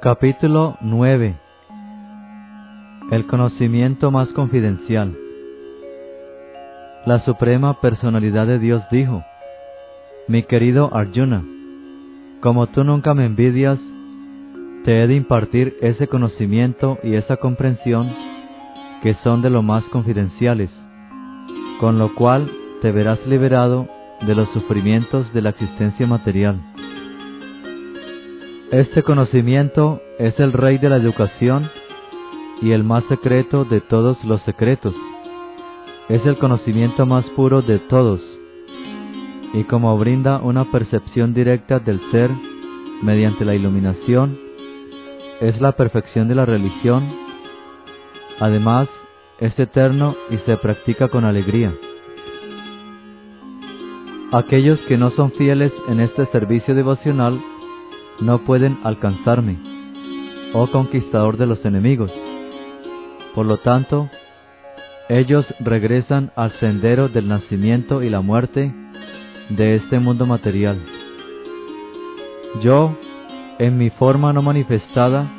Capítulo 9 El conocimiento más confidencial La Suprema Personalidad de Dios dijo, Mi querido Arjuna, como tú nunca me envidias, te he de impartir ese conocimiento y esa comprensión que son de lo más confidenciales, con lo cual te verás liberado de los sufrimientos de la existencia material. Este conocimiento es el rey de la educación y el más secreto de todos los secretos. Es el conocimiento más puro de todos y como brinda una percepción directa del ser mediante la iluminación, es la perfección de la religión. Además, es eterno y se practica con alegría. Aquellos que no son fieles en este servicio devocional no pueden alcanzarme, oh conquistador de los enemigos. Por lo tanto, ellos regresan al sendero del nacimiento y la muerte de este mundo material. Yo, en mi forma no manifestada,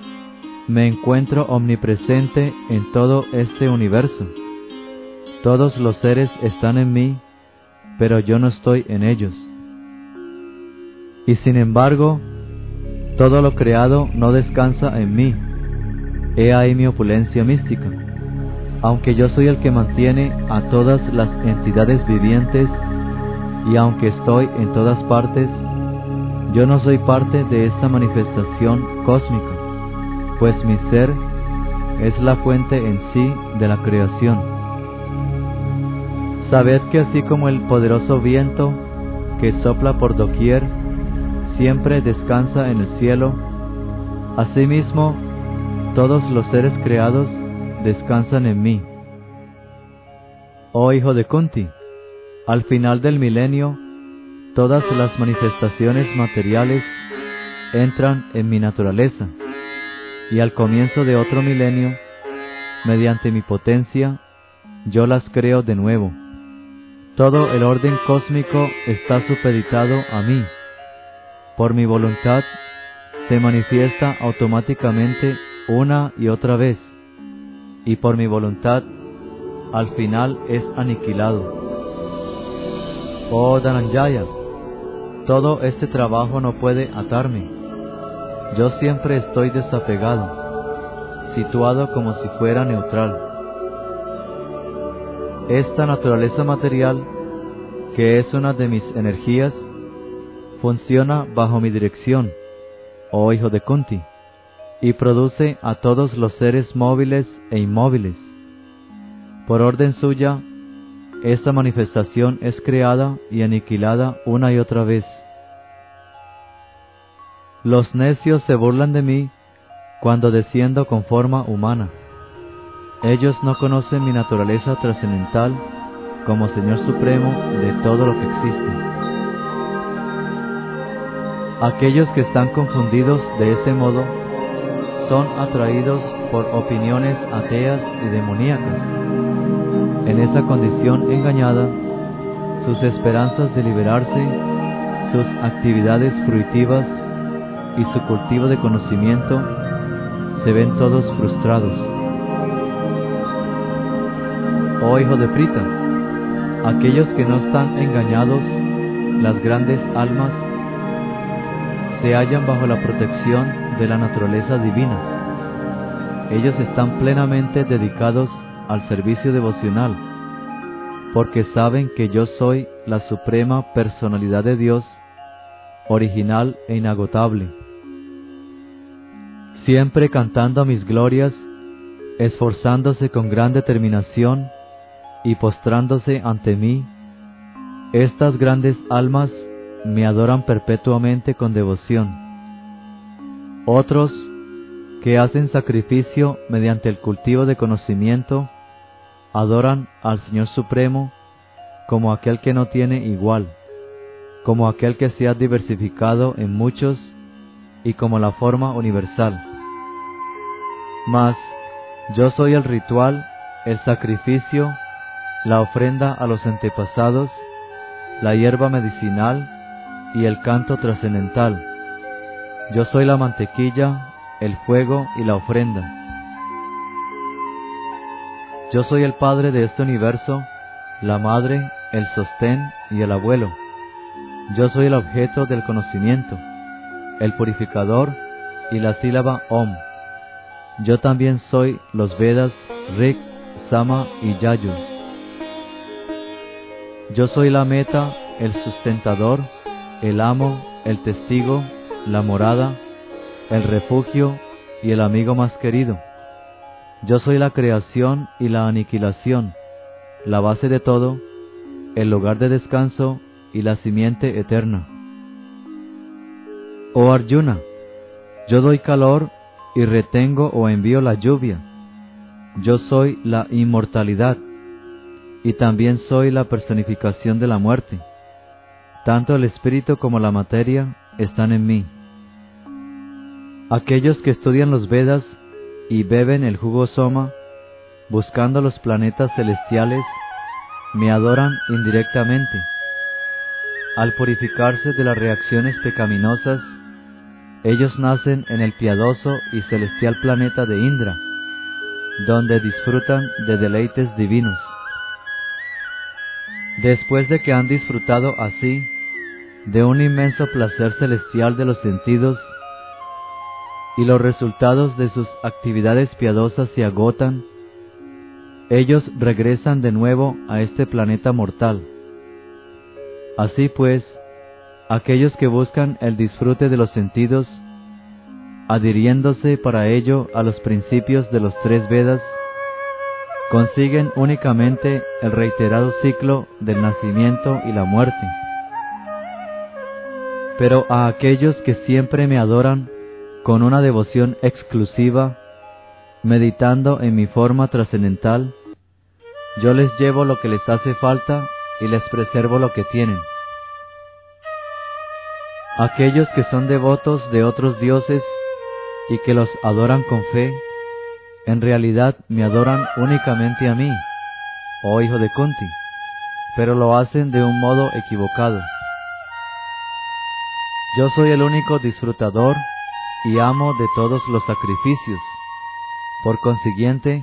me encuentro omnipresente en todo este universo. Todos los seres están en mí, pero yo no estoy en ellos. Y sin embargo, todo lo creado no descansa en mí. He ahí mi opulencia mística. Aunque yo soy el que mantiene a todas las entidades vivientes y aunque estoy en todas partes, yo no soy parte de esta manifestación cósmica, pues mi ser es la fuente en sí de la creación. Sabed que así como el poderoso viento que sopla por doquier siempre descansa en el cielo, asimismo todos los seres creados descansan en mí. Oh hijo de Kunti, al final del milenio, todas las manifestaciones materiales entran en mi naturaleza, y al comienzo de otro milenio, mediante mi potencia, yo las creo de nuevo. Todo el orden cósmico está supeditado a mí por mi voluntad, se manifiesta automáticamente una y otra vez, y por mi voluntad, al final es aniquilado. Oh Dhananjaya, todo este trabajo no puede atarme. Yo siempre estoy desapegado, situado como si fuera neutral. Esta naturaleza material, que es una de mis energías, funciona bajo mi dirección, oh hijo de Kunti, y produce a todos los seres móviles e inmóviles. Por orden suya, esta manifestación es creada y aniquilada una y otra vez. Los necios se burlan de mí cuando desciendo con forma humana. Ellos no conocen mi naturaleza trascendental como Señor Supremo de todo lo que existe. Aquellos que están confundidos de ese modo son atraídos por opiniones ateas y demoníacas. En esa condición engañada, sus esperanzas de liberarse, sus actividades fruitivas y su cultivo de conocimiento se ven todos frustrados. Oh hijo de Prita, aquellos que no están engañados, las grandes almas se hallan bajo la protección de la naturaleza divina. Ellos están plenamente dedicados al servicio devocional, porque saben que yo soy la suprema personalidad de Dios, original e inagotable. Siempre cantando mis glorias, esforzándose con gran determinación y postrándose ante mí, estas grandes almas me adoran perpetuamente con devoción. Otros, que hacen sacrificio mediante el cultivo de conocimiento, adoran al Señor Supremo como aquel que no tiene igual, como aquel que se ha diversificado en muchos y como la forma universal. Mas yo soy el ritual, el sacrificio, la ofrenda a los antepasados, la hierba medicinal y el canto trascendental. Yo soy la mantequilla, el fuego y la ofrenda. Yo soy el padre de este universo, la madre, el sostén y el abuelo. Yo soy el objeto del conocimiento, el purificador y la sílaba Om. Yo también soy los Vedas, Rik, Sama y Yayu. Yo soy la meta, el sustentador, el amo, el testigo, la morada, el refugio y el amigo más querido. Yo soy la creación y la aniquilación, la base de todo, el lugar de descanso y la simiente eterna. Oh Arjuna, yo doy calor y retengo o envío la lluvia. Yo soy la inmortalidad y también soy la personificación de la muerte. Tanto el espíritu como la materia están en mí. Aquellos que estudian los Vedas y beben el jugo soma, buscando los planetas celestiales, me adoran indirectamente. Al purificarse de las reacciones pecaminosas, ellos nacen en el piadoso y celestial planeta de Indra, donde disfrutan de deleites divinos. Después de que han disfrutado así de un inmenso placer celestial de los sentidos, y los resultados de sus actividades piadosas se agotan, ellos regresan de nuevo a este planeta mortal. Así pues, aquellos que buscan el disfrute de los sentidos, adhiriéndose para ello a los principios de los tres Vedas, consiguen únicamente el reiterado ciclo del nacimiento y la muerte. Pero a aquellos que siempre me adoran con una devoción exclusiva, meditando en mi forma trascendental, yo les llevo lo que les hace falta y les preservo lo que tienen. Aquellos que son devotos de otros dioses y que los adoran con fe, en realidad me adoran únicamente a mí, oh hijo de Kunti, pero lo hacen de un modo equivocado. Yo soy el único disfrutador y amo de todos los sacrificios. Por consiguiente,